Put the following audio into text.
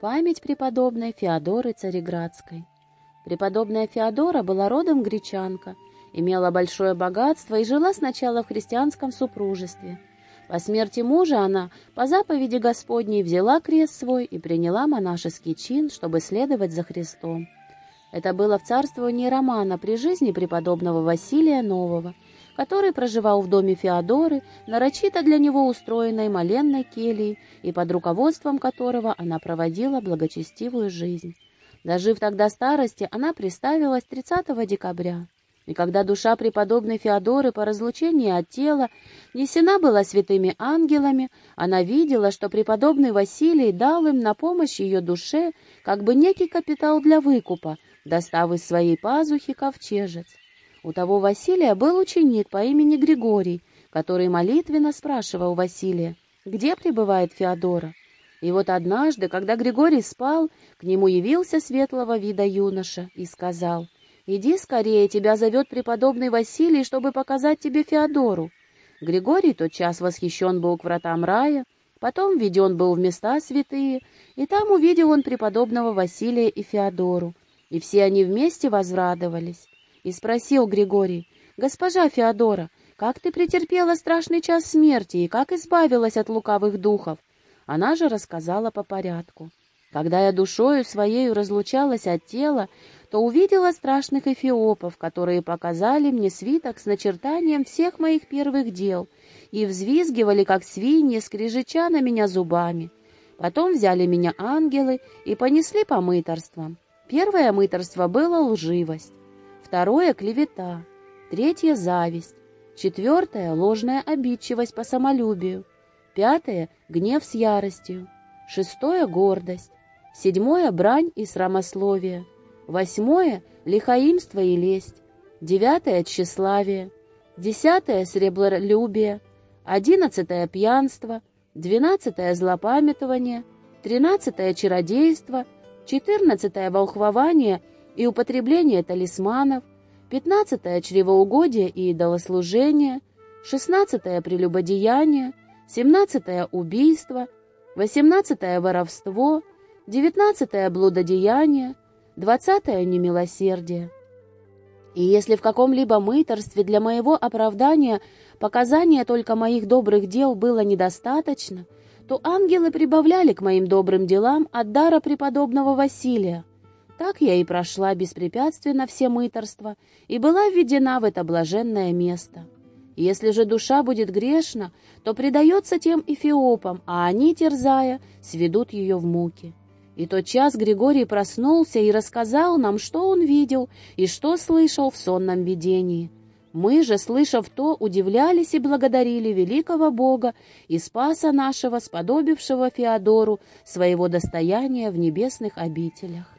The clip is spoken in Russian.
Память преподобной Феодоры Цареградской. Преподобная Феодора была родом гречанка, имела большое богатство и жила сначала в христианском супружестве. По смерти мужа она, по заповеди Господней, взяла крест свой и приняла монашеский чин, чтобы следовать за Христом. Это было в царствовании Романа при жизни преподобного Василия Нового, который проживал в доме Феодоры, нарочито для него устроенной моленной кельей и под руководством которого она проводила благочестивую жизнь. Дожив тогда старости, она приставилась 30 декабря. И когда душа преподобной Феодоры по разлучении от тела несена была святыми ангелами, она видела, что преподобный Василий дал им на помощь ее душе как бы некий капитал для выкупа, достав из своей пазухи ковчежец. У того Василия был ученик по имени Григорий, который молитвенно спрашивал Василия, где пребывает Феодора. И вот однажды, когда Григорий спал, к нему явился светлого вида юноша и сказал, «Иди скорее, тебя зовет преподобный Василий, чтобы показать тебе Феодору». Григорий тотчас восхищен был к вратам рая, потом введен был в места святые, и там увидел он преподобного Василия и Феодору, и все они вместе возрадовались. И спросил Григорий, «Госпожа Феодора, как ты претерпела страшный час смерти и как избавилась от лукавых духов?» Она же рассказала по порядку. Когда я душою своею разлучалась от тела, то увидела страшных эфиопов, которые показали мне свиток с начертанием всех моих первых дел и взвизгивали, как свиньи, скрежеча на меня зубами. Потом взяли меня ангелы и понесли по мыторствам. Первое мыторство было лживость, второе — клевета, третье — зависть, четвертое — ложная обидчивость по самолюбию, пятое — гнев с яростью, шестое — гордость, седьмое — брань и срамословие, восьмое — лихаимство и лесть, девятое — тщеславие, десятое — сребролюбие, одиннадцатое — пьянство, двенадцатое — злопамятование, тринадцатое — чародейство, четырнадцатое — волхвование и употребление талисманов, пятнадцатое — чревоугодие и идолослужение, шестнадцатое — прелюбодеяние, семнадцатое — убийство, восемнадцатое — воровство, девятнадцатое — блудодеяние, двадцатое — немилосердие. И если в каком-либо мыторстве для моего оправдания показания только моих добрых дел было недостаточно, то ангелы прибавляли к моим добрым делам от дара преподобного Василия. Так я и прошла беспрепятственно все мыторства и была введена в это блаженное место. Если же душа будет грешна, то предается тем эфиопам, а они, терзая, сведут ее в муки. И тот час Григорий проснулся и рассказал нам, что он видел и что слышал в сонном видении. Мы же, слышав то, удивлялись и благодарили великого Бога и Спаса нашего, сподобившего Феодору своего достояния в небесных обителях.